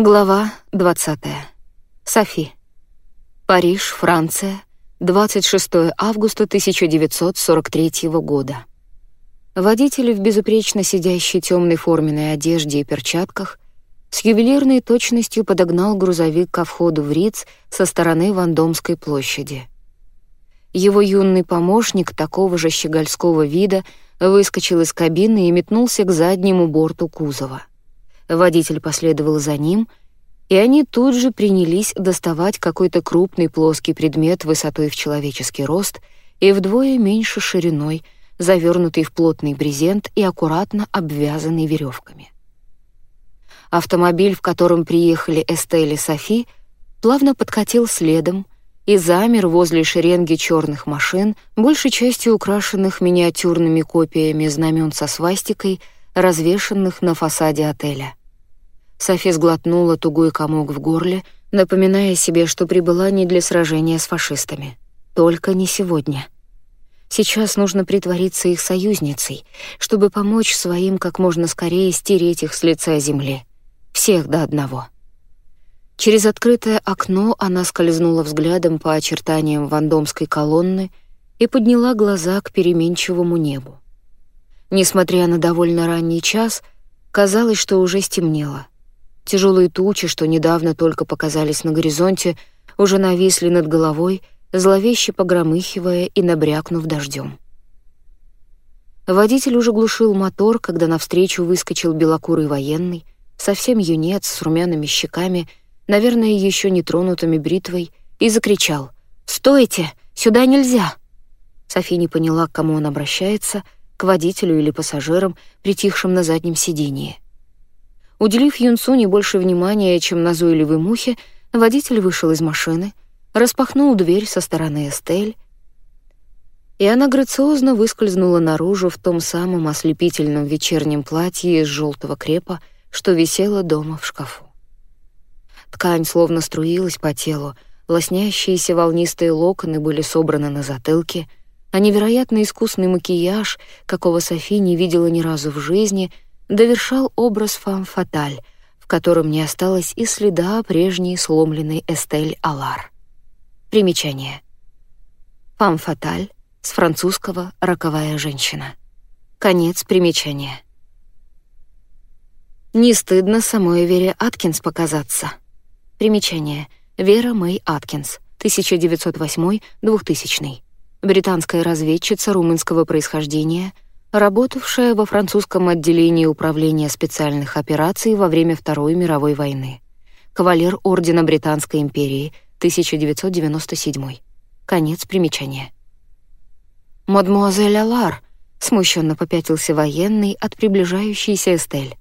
Глава 20. Софи. Париж, Франция, 26 августа 1943 года. Водитель в безупречно сидящей темной форменной одежде и перчатках с ювелирной точностью подогнал грузовик ко входу в Риц со стороны Вандомской площади. Его юный помощник такого же щегольского вида выскочил из кабины и метнулся к заднему борту кузова. Водитель последовал за ним, и они тут же принялись доставать какой-то крупный плоский предмет высотой в человеческий рост и вдвое меньше шириной, завернутый в плотный брезент и аккуратно обвязанный веревками. Автомобиль, в котором приехали Эстель и Софи, плавно подкатил следом и замер возле шеренги черных машин, большей частью украшенных миниатюрными копиями знамен со свастикой, развешанных на фасаде отеля. Софи сглотнула тугой комок в горле, напоминая себе, что прибыла не для сражения с фашистами. Только не сегодня. Сейчас нужно притвориться их союзницей, чтобы помочь своим как можно скорее стереть их с лица земли. Всех до одного. Через открытое окно она скользнула взглядом по очертаниям вандомской колонны и подняла глаза к переменчивому небу. Несмотря на довольно ранний час, казалось, что уже стемнело — Тяжелые тучи, что недавно только показались на горизонте, уже нависли над головой, зловеще погромыхивая и набрякнув дождем. Водитель уже глушил мотор, когда навстречу выскочил белокурый военный, совсем юнец с румяными щеками, наверное, еще не тронутыми бритвой, и закричал «Стойте! Сюда нельзя!» Софи не поняла, к кому он обращается, к водителю или пассажирам, притихшим на заднем сидении. Уделив Юнсу не больше внимания, чем назойливой мухе, водитель вышел из машины, распахнул дверь со стороны Эстель, и она грациозно выскользнула наружу в том самом ослепительном вечернем платье из желтого крепа, что висело дома в шкафу. Ткань словно струилась по телу, лоснящиеся волнистые локоны были собраны на затылке, а невероятно искусный макияж, какого Софи не видела ни разу в жизни — довершал образ фам-фаталь, в котором не осталось и следа прежней сломленной Эстель Алар. Примечание. Фам-фаталь с французского «роковая женщина». Конец примечания. Не стыдно самой Вере Аткинс показаться. Примечание. Вера Мэй Аткинс, 1908-2000. Британская разведчица румынского происхождения — работавшая во французском отделении управления специальных операций во время Второй мировой войны. Кавалер Ордена Британской империи, 1997. Конец примечания. «Мадмуазель Алар», — смущенно попятился военный от приближающейся Эстель.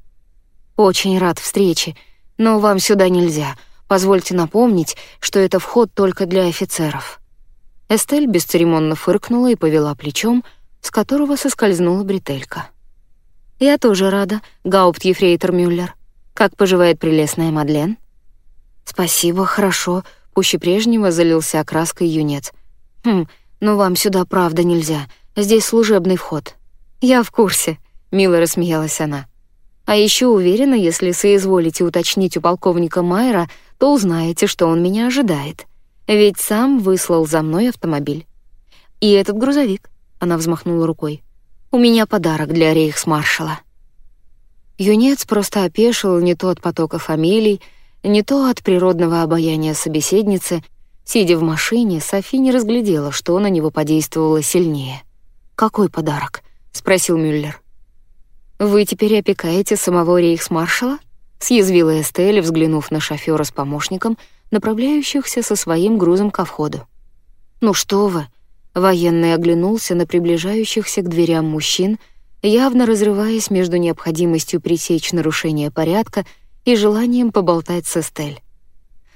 «Очень рад встрече, но вам сюда нельзя. Позвольте напомнить, что это вход только для офицеров». Эстель бесцеремонно фыркнула и повела плечом, — с которого соскользнула бретелька. «Я тоже рада, Гауптгефрейтор Мюллер. Как поживает прелестная Мадлен?» «Спасибо, хорошо», — пуще прежнего залился окраской юнец. «Хм, но вам сюда правда нельзя, здесь служебный вход». «Я в курсе», — мило рассмеялась она. «А еще уверена, если соизволите уточнить у полковника Майера, то узнаете, что он меня ожидает. Ведь сам выслал за мной автомобиль. И этот грузовик. Она взмахнула рукой. «У меня подарок для рейхсмаршала». Юнец просто опешил не то от потока фамилий, не то от природного обаяния собеседницы. Сидя в машине, Софи не разглядела, что на него подействовало сильнее. «Какой подарок?» — спросил Мюллер. «Вы теперь опекаете самого рейхсмаршала?» — съязвила Эстель, взглянув на шофера с помощником, направляющихся со своим грузом ко входу. «Ну что вы!» Военный оглянулся на приближающихся к дверям мужчин, явно разрываясь между необходимостью пресечь нарушение порядка и желанием поболтать с Эстель.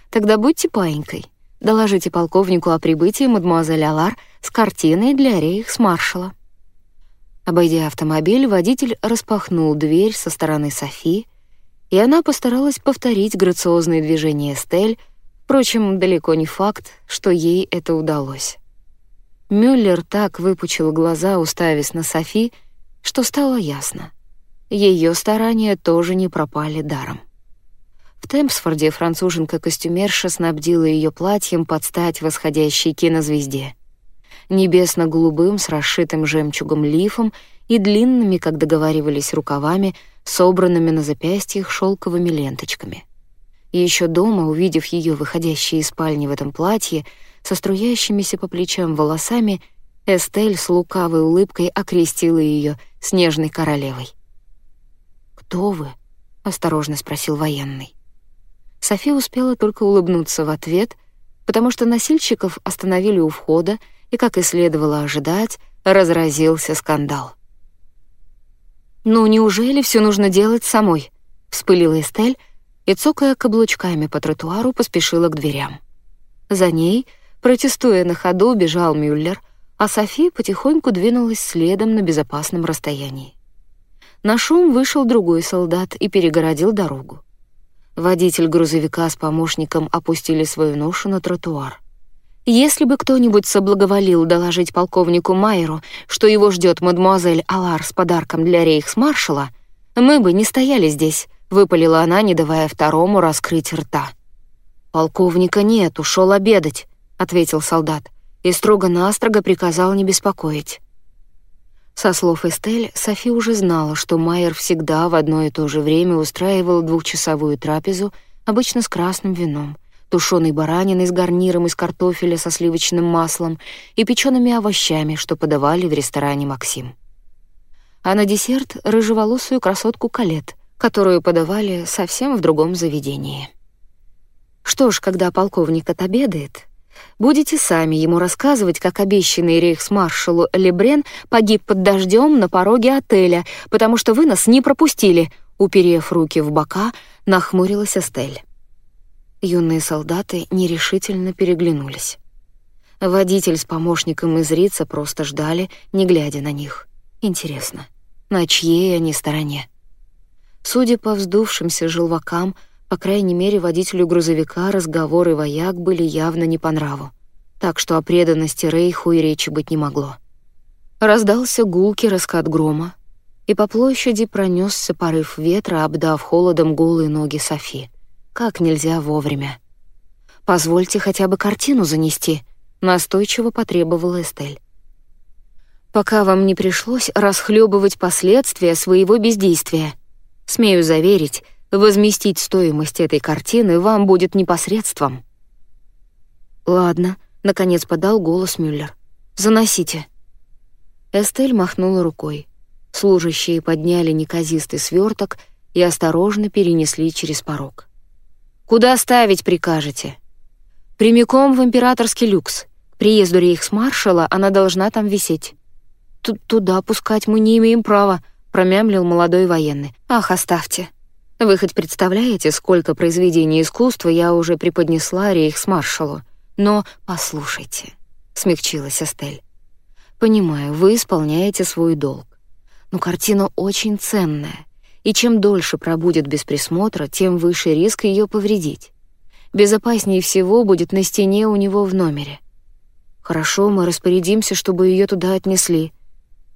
«Тогда будьте паинькой. Доложите полковнику о прибытии мадемуазель Алар с картиной для рейхсмаршала». Обойдя автомобиль, водитель распахнул дверь со стороны Софи, и она постаралась повторить грациозные движения Эстель, впрочем, далеко не факт, что ей это удалось. Мюллер так выпучил глаза, уставясь на Софи, что стало ясно. Ее старания тоже не пропали даром. В Темпсфорде француженка-костюмерша снабдила ее платьем под стать восходящей кинозвезде. Небесно-голубым с расшитым жемчугом лифом и длинными, как договаривались, рукавами, собранными на запястьях шелковыми ленточками. Еще дома, увидев ее выходящей из спальни в этом платье, со струящимися по плечам волосами, Эстель с лукавой улыбкой окрестила ее снежной королевой. «Кто вы?» — осторожно спросил военный. София успела только улыбнуться в ответ, потому что носильщиков остановили у входа, и, как и следовало ожидать, разразился скандал. «Ну, неужели все нужно делать самой?» — вспылила Эстель и, цокая каблучками по тротуару, поспешила к дверям. За ней, протестуя на ходу, бежал Мюллер, а София потихоньку двинулась следом на безопасном расстоянии. На шум вышел другой солдат и перегородил дорогу. Водитель грузовика с помощником опустили свою ношу на тротуар. Если бы кто-нибудь соблаговолил доложить полковнику Майеру, что его ждет мадемуазель Алар с подарком для рейхсмаршала, мы бы не стояли здесь, выпалила она, не давая второму раскрыть рта. Полковника нет, ушел обедать, ответил солдат и строго-настрого приказал не беспокоить. Со слов Эстель, Софи уже знала, что Майер всегда в одно и то же время устраивал двухчасовую трапезу, обычно с красным вином, тушеной бараниной с гарниром из картофеля со сливочным маслом и печеными овощами, что подавали в ресторане «Максим». А на десерт — рыжеволосую красотку Калет, которую подавали совсем в другом заведении. Что ж, когда полковник отобедает, будете сами ему рассказывать, как обещанный рейхсмаршалу Лебрен погиб под дождем на пороге отеля, потому что вы нас не пропустили, уперев руки в бока, нахмурилась Эстель. Юные солдаты нерешительно переглянулись. Водитель с помощником из Рица просто ждали, не глядя на них. Интересно, на чьей они стороне? Судя по вздувшимся желвакам, по крайней мере, водителю грузовика разговоры вояк были явно не по нраву, так что о преданности Рейху и речи быть не могло. Раздался гулкий раскат грома, и по площади пронесся порыв ветра, обдав холодом голые ноги Софи как нельзя вовремя. «Позвольте хотя бы картину занести», — настойчиво потребовала Эстель. «Пока вам не пришлось расхлебывать последствия своего бездействия. Смею заверить, возместить стоимость этой картины вам будет непосредством». «Ладно», — наконец подал голос Мюллер. «Заносите». Эстель махнула рукой. Служащие подняли неказистый сверток и осторожно перенесли через порог. Куда ставить прикажете? Прямиком в императорский люкс. К приезду рейхсмаршала она должна там висеть. Туда пускать мы не имеем права, промямлил молодой военный. Ах, оставьте. Вы хоть представляете, сколько произведений искусства я уже преподнесла рейхсмаршалу? Но послушайте, смягчилась Эстель. Понимаю, вы исполняете свой долг. Но картина очень ценная и чем дольше пробудет без присмотра, тем выше риск ее повредить. Безопаснее всего будет на стене у него в номере. Хорошо, мы распорядимся, чтобы ее туда отнесли.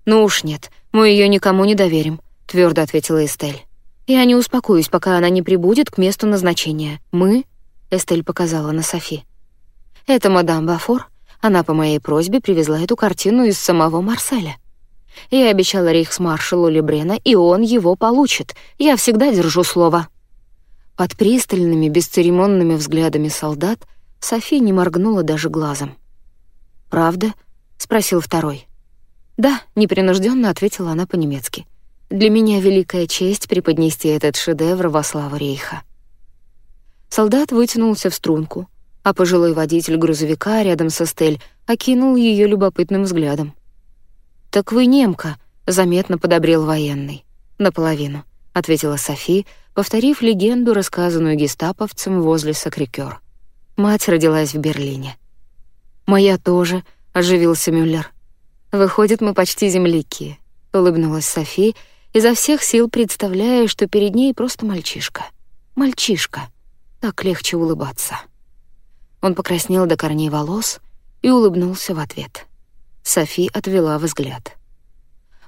Ну уж нет, мы ее никому не доверим, твердо ответила Эстель. Я не успокоюсь, пока она не прибудет к месту назначения. Мы, Эстель показала на Софи. Это мадам Бафор. Она по моей просьбе привезла эту картину из самого Марселя. Я обещала рейхсмаршалу Лебрена, и он его получит. Я всегда держу слово». Под пристальными, бесцеремонными взглядами солдат София не моргнула даже глазом. «Правда?» — спросил второй. «Да», — непринужденно ответила она по-немецки. «Для меня великая честь преподнести этот шедевр во славу рейха». Солдат вытянулся в струнку, а пожилой водитель грузовика рядом со Стель окинул ее любопытным взглядом. «Так вы немка», — заметно подобрел военный. «Наполовину», — ответила Софи, повторив легенду, рассказанную гестаповцем возле Сакрикёр. Мать родилась в Берлине. «Моя тоже», — оживился Мюллер. «Выходит, мы почти земляки», — улыбнулась Софи, изо всех сил представляя, что перед ней просто мальчишка. Мальчишка. Так легче улыбаться. Он покраснел до корней волос и улыбнулся в ответ. Софи отвела взгляд.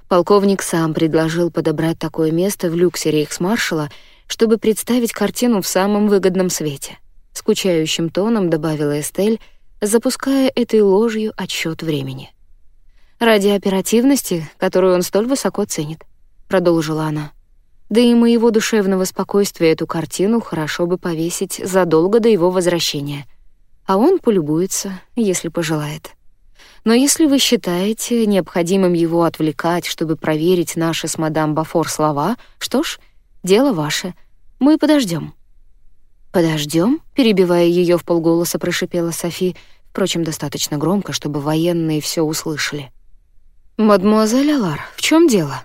Полковник сам предложил подобрать такое место в люксе рейхсмаршала, чтобы представить картину в самом выгодном свете. Скучающим тоном добавила Эстель, запуская этой ложью отсчет времени. «Ради оперативности, которую он столь высоко ценит», — продолжила она. «Да и моего душевного спокойствия эту картину хорошо бы повесить задолго до его возвращения. А он полюбуется, если пожелает». Но если вы считаете необходимым его отвлекать, чтобы проверить наши с мадам Бафор слова, что ж, дело ваше. Мы подождем. Подождем? перебивая ее в полголоса, прошипела Софи, впрочем, достаточно громко, чтобы военные все услышали. Мадмуазель Алар, в чем дело?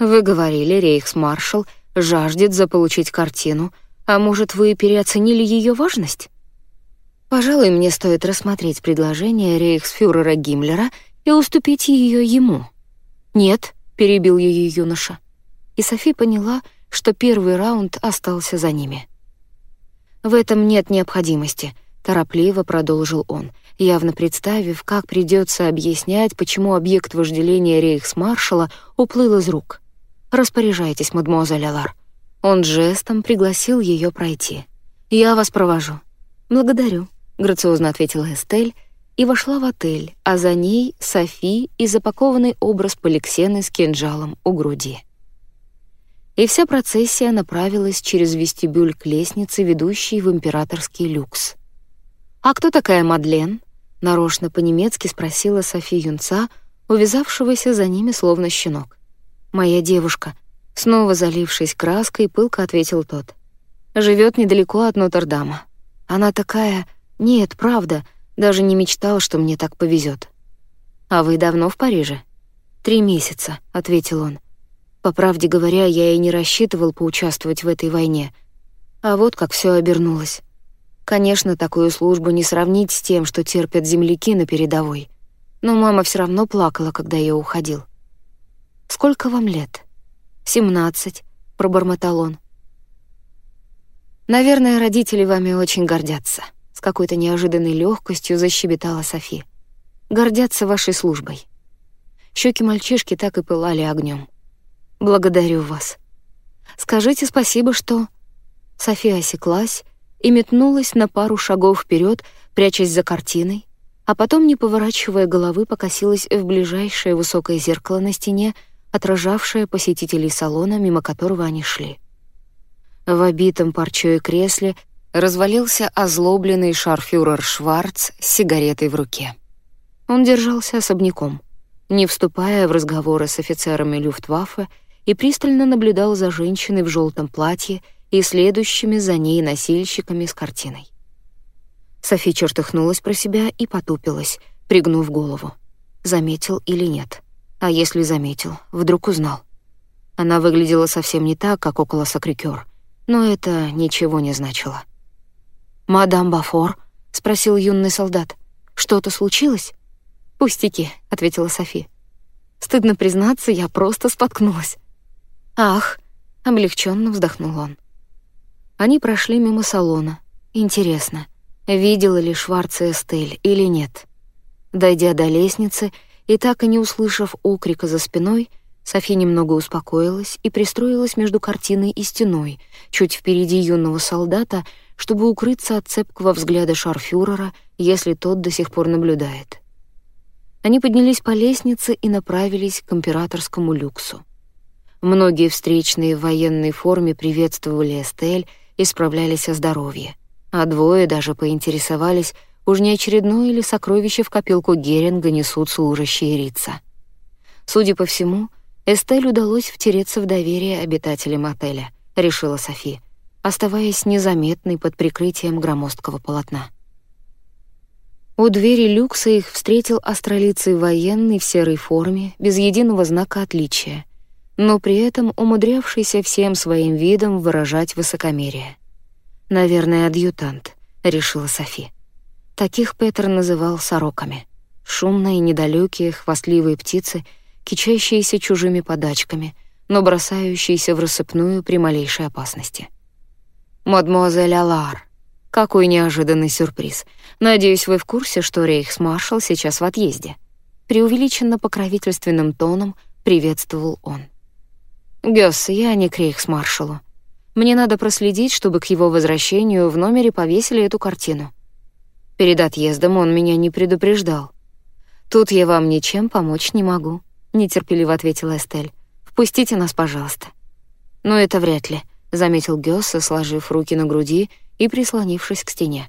Вы говорили, рейхсмаршал жаждет заполучить картину, а может, вы переоценили ее важность? Пожалуй, мне стоит рассмотреть предложение рейхсфюрера Гиммлера и уступить ее ему. «Нет», — перебил ее юноша. И Софи поняла, что первый раунд остался за ними. «В этом нет необходимости», — торопливо продолжил он, явно представив, как придется объяснять, почему объект вожделения рейхсмаршала уплыл из рук. «Распоряжайтесь, мадемуазель Алар». Он жестом пригласил ее пройти. «Я вас провожу». «Благодарю», грациозно ответила Эстель и вошла в отель, а за ней Софи и запакованный образ Поликсены с кинжалом у груди. И вся процессия направилась через вестибюль к лестнице, ведущей в императорский люкс. «А кто такая Мадлен?» — нарочно по-немецки спросила Софи юнца, увязавшегося за ними словно щенок. «Моя девушка», — снова залившись краской, пылко ответил тот. «Живет недалеко от Нотр-Дама. Она такая...» Нет, правда, даже не мечтал, что мне так повезет. А вы давно в Париже? Три месяца, ответил он. По правде говоря, я и не рассчитывал поучаствовать в этой войне. А вот как все обернулось. Конечно, такую службу не сравнить с тем, что терпят земляки на передовой. Но мама все равно плакала, когда я уходил. Сколько вам лет? Семнадцать, пробормотал он. Наверное, родители вами очень гордятся. С какой-то неожиданной легкостью защебетала Софи. «Гордятся вашей службой». Щеки мальчишки так и пылали огнем. «Благодарю вас. Скажите спасибо, что...» София осеклась и метнулась на пару шагов вперед, прячась за картиной, а потом, не поворачивая головы, покосилась в ближайшее высокое зеркало на стене, отражавшее посетителей салона, мимо которого они шли. В обитом парчой кресле развалился озлобленный шарфюрер Шварц с сигаретой в руке. Он держался особняком, не вступая в разговоры с офицерами Люфтваффе и пристально наблюдал за женщиной в желтом платье и следующими за ней носильщиками с картиной. Софи чертыхнулась про себя и потупилась, пригнув голову. Заметил или нет? А если заметил, вдруг узнал? Она выглядела совсем не так, как около Сакрикёр, но это ничего не значило. «Мадам Бафор?» — спросил юный солдат. «Что-то случилось?» «Пустяки», — ответила Софи. «Стыдно признаться, я просто споткнулась». «Ах!» — облегченно вздохнул он. Они прошли мимо салона. Интересно, видела ли Шварц Эстель или нет? Дойдя до лестницы и так и не услышав окрика за спиной, Софи немного успокоилась и пристроилась между картиной и стеной, чуть впереди юного солдата, чтобы укрыться от цепкого взгляда шарфюрера, если тот до сих пор наблюдает. Они поднялись по лестнице и направились к императорскому люксу. Многие встречные в военной форме приветствовали Эстель и справлялись о здоровье, а двое даже поинтересовались, уж не очередное ли сокровище в копилку Геринга несут служащие Рица. Судя по всему, Эстель удалось втереться в доверие обитателям отеля, решила София оставаясь незаметной под прикрытием громоздкого полотна. У двери люкса их встретил астролицый военный в серой форме, без единого знака отличия, но при этом умудрявшийся всем своим видом выражать высокомерие. «Наверное, адъютант», — решила Софи. Таких Петр называл сороками. Шумные, недалекие, хвастливые птицы, кичащиеся чужими подачками, но бросающиеся в рассыпную при малейшей опасности. «Мадемуазель Алар, какой неожиданный сюрприз. Надеюсь, вы в курсе, что рейхсмаршал сейчас в отъезде?» Преувеличенно покровительственным тоном приветствовал он. «Гёс, я не к рейхсмаршалу. Мне надо проследить, чтобы к его возвращению в номере повесили эту картину. Перед отъездом он меня не предупреждал. Тут я вам ничем помочь не могу, нетерпеливо ответила Эстель. Впустите нас, пожалуйста. Но это вряд ли, заметил Гёсса, сложив руки на груди и прислонившись к стене.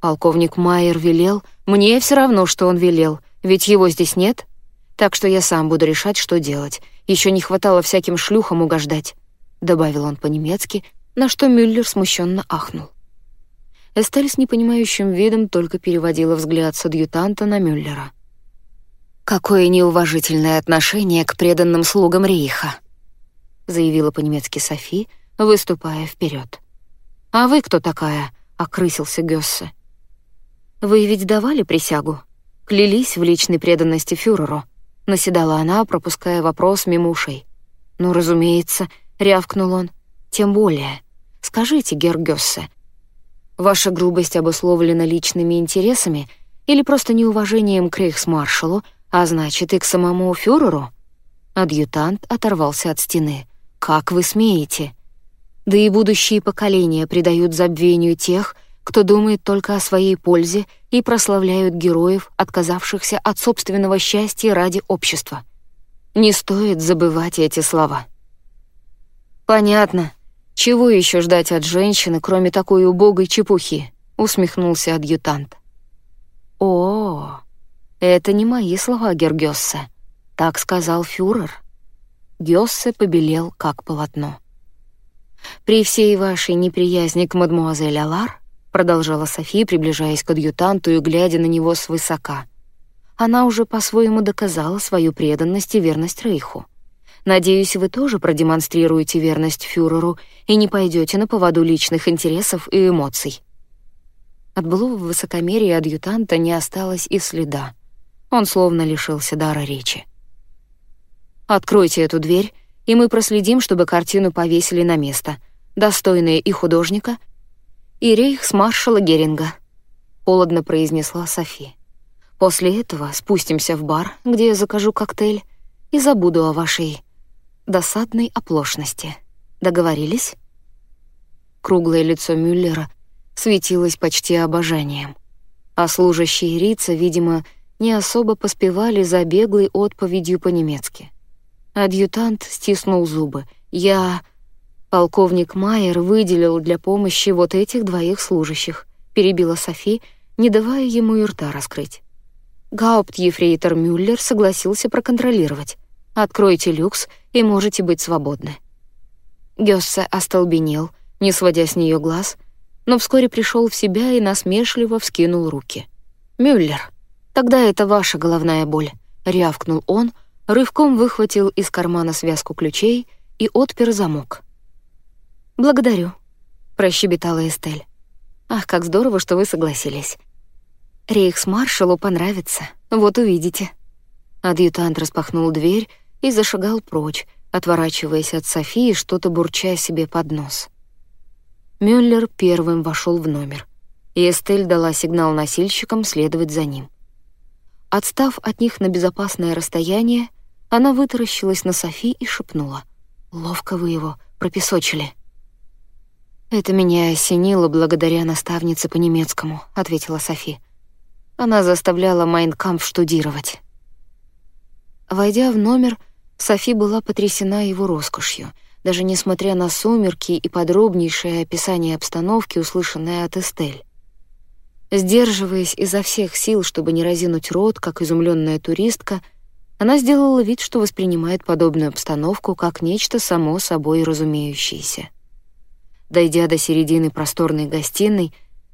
Полковник Майер велел, мне все равно, что он велел, ведь его здесь нет, так что я сам буду решать, что делать. Еще не хватало всяким шлюхам угождать, добавил он по-немецки, на что Мюллер смущенно ахнул. Эстель с непонимающим видом только переводила взгляд с адъютанта на Мюллера. «Какое неуважительное отношение к преданным слугам Рейха», заявила по-немецки Софи, выступая вперед. «А вы кто такая?» — окрысился Гёссе. «Вы ведь давали присягу? Клялись в личной преданности фюреру?» — наседала она, пропуская вопрос мимо ушей. «Ну, разумеется», — рявкнул он. «Тем более. Скажите, Герр Гёссе, Ваша грубость обусловлена личными интересами или просто неуважением к рейхсмаршалу, а значит и к самому фюреру?» Адъютант оторвался от стены. «Как вы смеете?» Да и будущие поколения придают забвению тех, кто думает только о своей пользе и прославляют героев, отказавшихся от собственного счастья ради общества. Не стоит забывать эти слова. «Понятно», «Чего еще ждать от женщины, кроме такой убогой чепухи?» — усмехнулся адъютант. «О, это не мои слова, Гергёссе. Так сказал фюрер». Гёссе побелел, как полотно. «При всей вашей неприязни к мадмуазель Алар», — продолжала Софи, приближаясь к адъютанту и глядя на него свысока, «она уже по-своему доказала свою преданность и верность Рейху. Надеюсь, вы тоже продемонстрируете верность фюреру и не пойдете на поводу личных интересов и эмоций. От былого высокомерия адъютанта не осталось и следа. Он словно лишился дара речи. «Откройте эту дверь, и мы проследим, чтобы картину повесили на место, достойное и художника, и рейхсмаршала Геринга», — холодно произнесла Софи. «После этого спустимся в бар, где я закажу коктейль, и забуду о вашей досадной оплошности. Договорились?» Круглое лицо Мюллера светилось почти обожанием, а служащие Рица, видимо, не особо поспевали за беглой отповедью по-немецки. Адъютант стиснул зубы. «Я...» Полковник Майер выделил для помощи вот этих двоих служащих, перебила Софи, не давая ему и рта раскрыть. Гауптьефрейтор Мюллер согласился проконтролировать. Откройте люкс и можете быть свободны». Гёссе остолбенел, не сводя с нее глаз, но вскоре пришел в себя и насмешливо вскинул руки. «Мюллер, тогда это ваша головная боль», — рявкнул он, рывком выхватил из кармана связку ключей и отпер замок. «Благодарю», — прощебетала Эстель. «Ах, как здорово, что вы согласились. Рейхсмаршалу понравится, вот увидите». Адъютант распахнул дверь и зашагал прочь, отворачиваясь от Софии, что-то бурча себе под нос. Мюллер первым вошел в номер, и Эстель дала сигнал носильщикам следовать за ним. Отстав от них на безопасное расстояние, она вытаращилась на Софи и шепнула. «Ловко вы его пропесочили». «Это меня осенило благодаря наставнице по немецкому», — ответила Софи. Она заставляла Майнкамп штудировать. Войдя в номер, Софи была потрясена его роскошью, даже несмотря на сумерки и подробнейшее описание обстановки, услышанное от Эстель. Сдерживаясь изо всех сил, чтобы не разинуть рот, как изумленная туристка, она сделала вид, что воспринимает подобную обстановку как нечто само собой разумеющееся. Дойдя до середины просторной гостиной,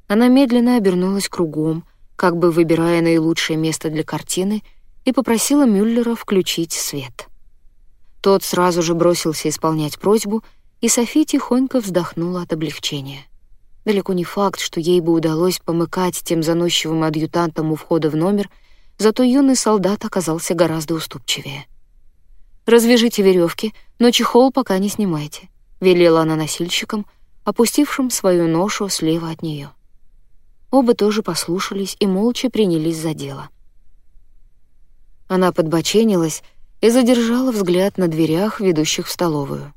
она медленно обернулась кругом, как бы выбирая наилучшее место для картины, и попросила Мюллера включить свет. Тот сразу же бросился исполнять просьбу, и Софи тихонько вздохнула от облегчения. Далеко не факт, что ей бы удалось помыкать тем заносчивым адъютантом у входа в номер, зато юный солдат оказался гораздо уступчивее. «Развяжите веревки, но чехол пока не снимайте», — велела она носильщикам, опустившим свою ношу слева от нее. Оба тоже послушались и молча принялись за дело. Она подбоченилась и задержала взгляд на дверях, ведущих в столовую.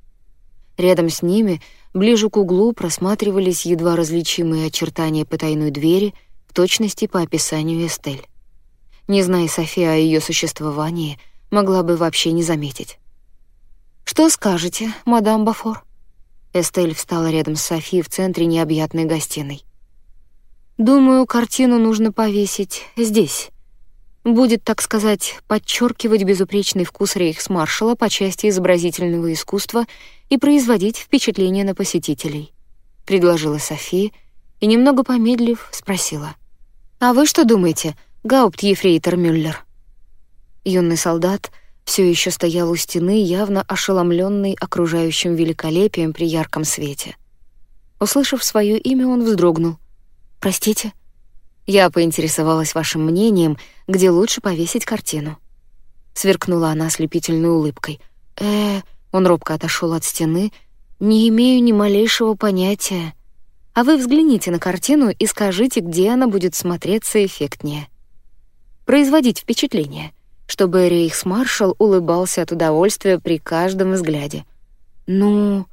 Рядом с ними, ближе к углу просматривались едва различимые очертания потайной двери в точности по описанию Эстель. Не зная София о ее существовании, могла бы вообще не заметить. «Что скажете, мадам Бафор?» Эстель встала рядом с Софией в центре необъятной гостиной. «Думаю, картину нужно повесить здесь. Будет, так сказать, подчеркивать безупречный вкус рейхсмаршала по части изобразительного искусства и производить впечатление на посетителей», — предложила София и, немного помедлив, спросила. «А вы что думаете, гауптьефрейтор Мюллер?» Юный солдат — все еще стоял у стены, явно ошеломленный окружающим великолепием при ярком свете. Услышав свое имя, он вздрогнул. «Простите?» Я поинтересовалась вашим мнением, где лучше повесить картину. Сверкнула она ослепительной улыбкой. э Он робко отошел от стены. «Не имею ни малейшего понятия. А вы взгляните на картину и скажите, где она будет смотреться эффектнее. Производить впечатление» чтобы рейхсмаршал улыбался от удовольствия при каждом взгляде. Ну,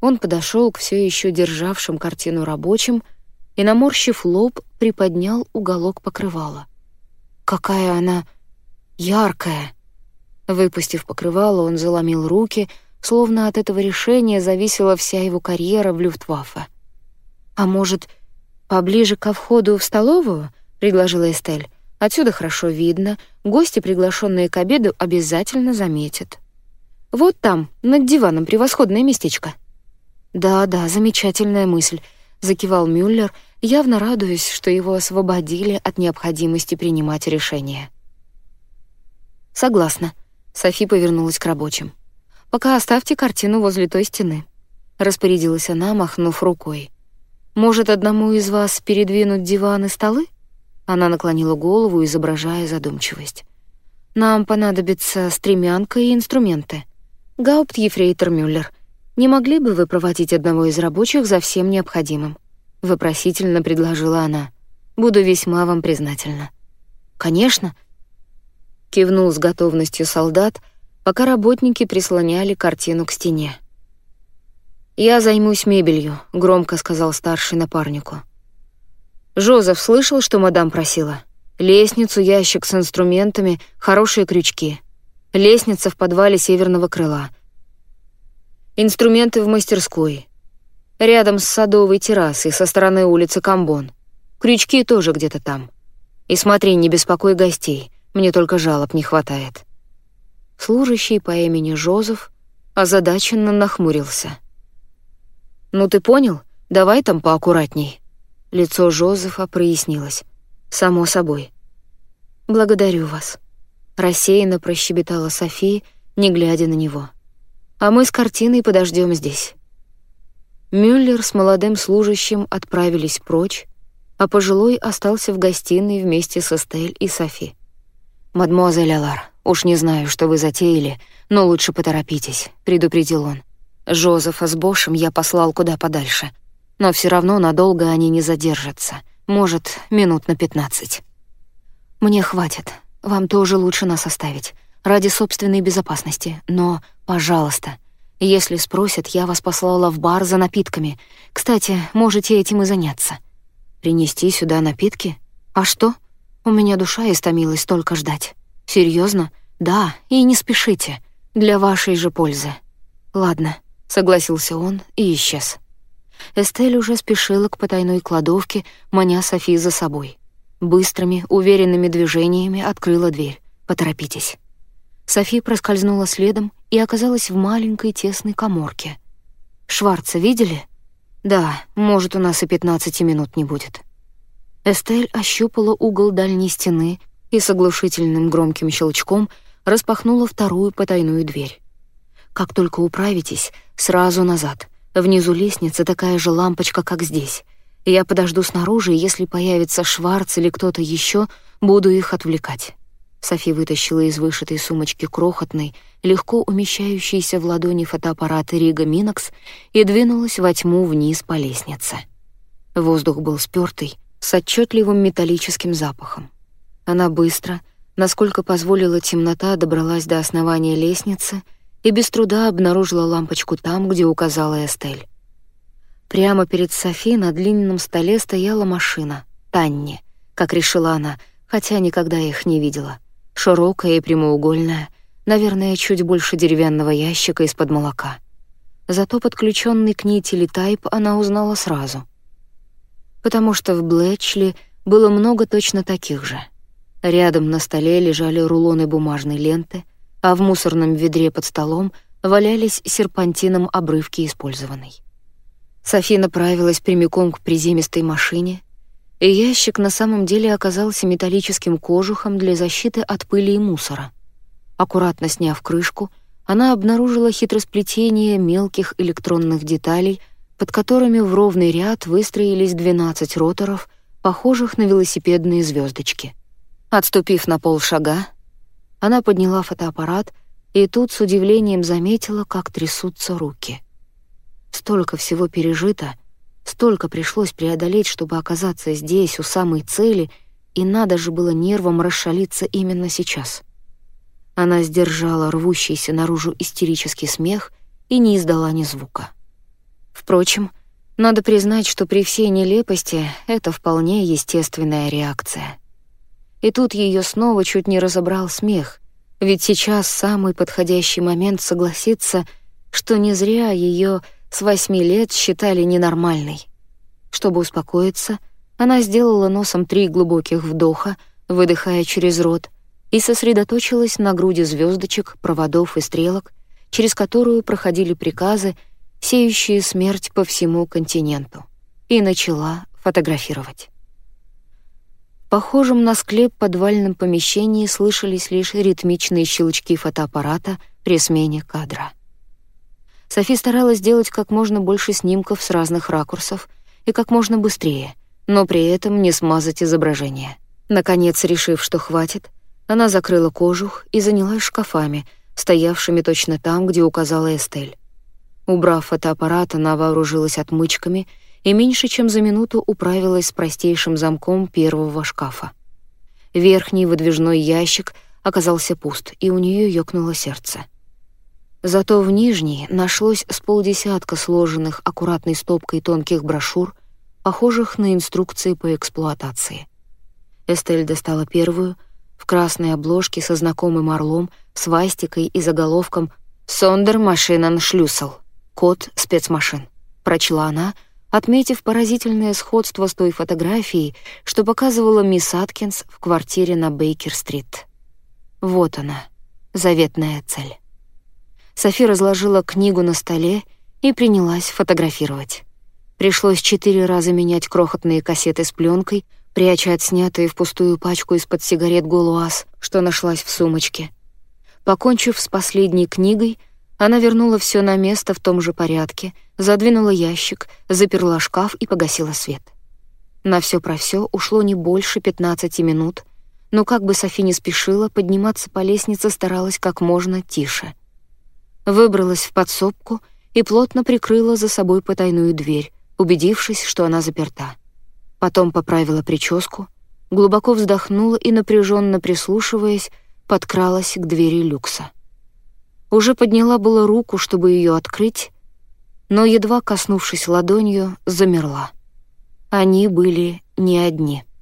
он подошел к все еще державшим картину рабочим и, наморщив лоб, приподнял уголок покрывала. Какая она яркая! Выпустив покрывало, он заломил руки, словно от этого решения зависела вся его карьера в Люфтваффе. «А может, поближе ко входу в столовую?» — предложила Эстель. Отсюда хорошо видно, гости, приглашенные к обеду, обязательно заметят. Вот там, над диваном, превосходное местечко. Да-да, замечательная мысль, закивал Мюллер, явно радуясь, что его освободили от необходимости принимать решения. Согласна. Софи повернулась к рабочим. Пока оставьте картину возле той стены, распорядилась она, махнув рукой. Может, одному из вас передвинуть диван и столы? Она наклонила голову, изображая задумчивость. «Нам понадобится стремянка и инструменты. Гауптьефрейтор Мюллер, не могли бы вы проводить одного из рабочих за всем необходимым?» Вопросительно предложила она. «Буду весьма вам признательна». «Конечно», — кивнул с готовностью солдат, пока работники прислоняли картину к стене. «Я займусь мебелью», — громко сказал старший напарнику. Жозеф слышал, что мадам просила? Лестницу, ящик с инструментами, хорошие крючки. Лестница в подвале северного крыла. Инструменты в мастерской. Рядом с садовой террасой со стороны улицы Камбон. Крючки тоже где-то там. И смотри, не беспокой гостей, мне только жалоб не хватает. Служащий по имени Жозеф озадаченно нахмурился. «Ну ты понял? Давай там поаккуратней». Лицо Жозефа прояснилось. «Само собой». «Благодарю вас», — рассеянно прощебетала София, не глядя на него. «А мы с картиной подождем здесь». Мюллер с молодым служащим отправились прочь, а пожилой остался в гостиной вместе с Эстель и Софи. «Мадемуазель Алар, уж не знаю, что вы затеяли, но лучше поторопитесь», — предупредил он. «Жозефа с Бошем я послал куда подальше, но все равно надолго они не задержатся. Может, минут на пятнадцать. Мне хватит. Вам тоже лучше нас оставить. Ради собственной безопасности. Но, пожалуйста, если спросят, я вас послала в бар за напитками. Кстати, можете этим и заняться. Принести сюда напитки? А что? У меня душа истомилась только ждать. Серьезно? Да, и не спешите. Для вашей же пользы. Ладно, согласился он и исчез. Эстель уже спешила к потайной кладовке, маня Софи за собой. Быстрыми, уверенными движениями открыла дверь. «Поторопитесь». Софи проскользнула следом и оказалась в маленькой тесной коморке. «Шварца видели?» «Да, может, у нас и пятнадцати минут не будет». Эстель ощупала угол дальней стены и с оглушительным громким щелчком распахнула вторую потайную дверь. «Как только управитесь, сразу назад», Внизу лестницы такая же лампочка, как здесь. Я подожду снаружи, если появится Шварц или кто-то еще, буду их отвлекать». Софи вытащила из вышитой сумочки крохотный, легко умещающийся в ладони фотоаппарат Рига Минокс и двинулась во тьму вниз по лестнице. Воздух был спёртый, с отчетливым металлическим запахом. Она быстро, насколько позволила темнота, добралась до основания лестницы — и без труда обнаружила лампочку там, где указала Эстель. Прямо перед Софи на длинном столе стояла машина, Танни, как решила она, хотя никогда их не видела. Широкая и прямоугольная, наверное, чуть больше деревянного ящика из-под молока. Зато подключенный к ней телетайп она узнала сразу. Потому что в Блэчли было много точно таких же. Рядом на столе лежали рулоны бумажной ленты, а в мусорном ведре под столом валялись серпантином обрывки использованной. Софи направилась прямиком к приземистой машине, ящик на самом деле оказался металлическим кожухом для защиты от пыли и мусора. Аккуратно сняв крышку, она обнаружила хитросплетение мелких электронных деталей, под которыми в ровный ряд выстроились 12 роторов, похожих на велосипедные звездочки. Отступив на полшага, она подняла фотоаппарат и тут с удивлением заметила, как трясутся руки — Столько всего пережито, столько пришлось преодолеть, чтобы оказаться здесь, у самой цели, и надо же было нервам расшалиться именно сейчас. Она сдержала рвущийся наружу истерический смех и не издала ни звука. Впрочем, надо признать, что при всей нелепости это вполне естественная реакция. И тут ее снова чуть не разобрал смех, ведь сейчас самый подходящий момент согласиться, что не зря ее с восьми лет считали ненормальной. Чтобы успокоиться, она сделала носом три глубоких вдоха, выдыхая через рот, и сосредоточилась на груди звездочек, проводов и стрелок, через которую проходили приказы, сеющие смерть по всему континенту, и начала фотографировать. В похожем на склеп подвальном помещении слышались лишь ритмичные щелчки фотоаппарата при смене кадра. Софи старалась сделать как можно больше снимков с разных ракурсов и как можно быстрее, но при этом не смазать изображение. Наконец, решив, что хватит, она закрыла кожух и занялась шкафами, стоявшими точно там, где указала Эстель. Убрав фотоаппарат, она вооружилась отмычками и меньше чем за минуту управилась с простейшим замком первого шкафа. Верхний выдвижной ящик оказался пуст, и у нее ёкнуло сердце. Зато в нижней нашлось с полдесятка сложенных аккуратной стопкой тонких брошюр, похожих на инструкции по эксплуатации. Эстель достала первую, в красной обложке со знакомым орлом, свастикой и заголовком «Сондер Машинан Шлюссел. Код спецмашин», — прочла она, отметив поразительное сходство с той фотографией, что показывала мисс Аткинс в квартире на Бейкер-стрит. Вот она, заветная цель. Софи разложила книгу на столе и принялась фотографировать. Пришлось четыре раза менять крохотные кассеты с пленкой, пряча отснятые в пустую пачку из-под сигарет Голуаз, что нашлась в сумочке. Покончив с последней книгой, она вернула все на место в том же порядке, задвинула ящик, заперла шкаф и погасила свет. На все про все ушло не больше 15 минут, но как бы Софи не спешила, подниматься по лестнице старалась как можно тише — выбралась в подсобку и плотно прикрыла за собой потайную дверь, убедившись, что она заперта. Потом поправила прическу, глубоко вздохнула и, напряженно прислушиваясь, подкралась к двери люкса. Уже подняла было руку, чтобы ее открыть, но, едва коснувшись ладонью, замерла. Они были не одни —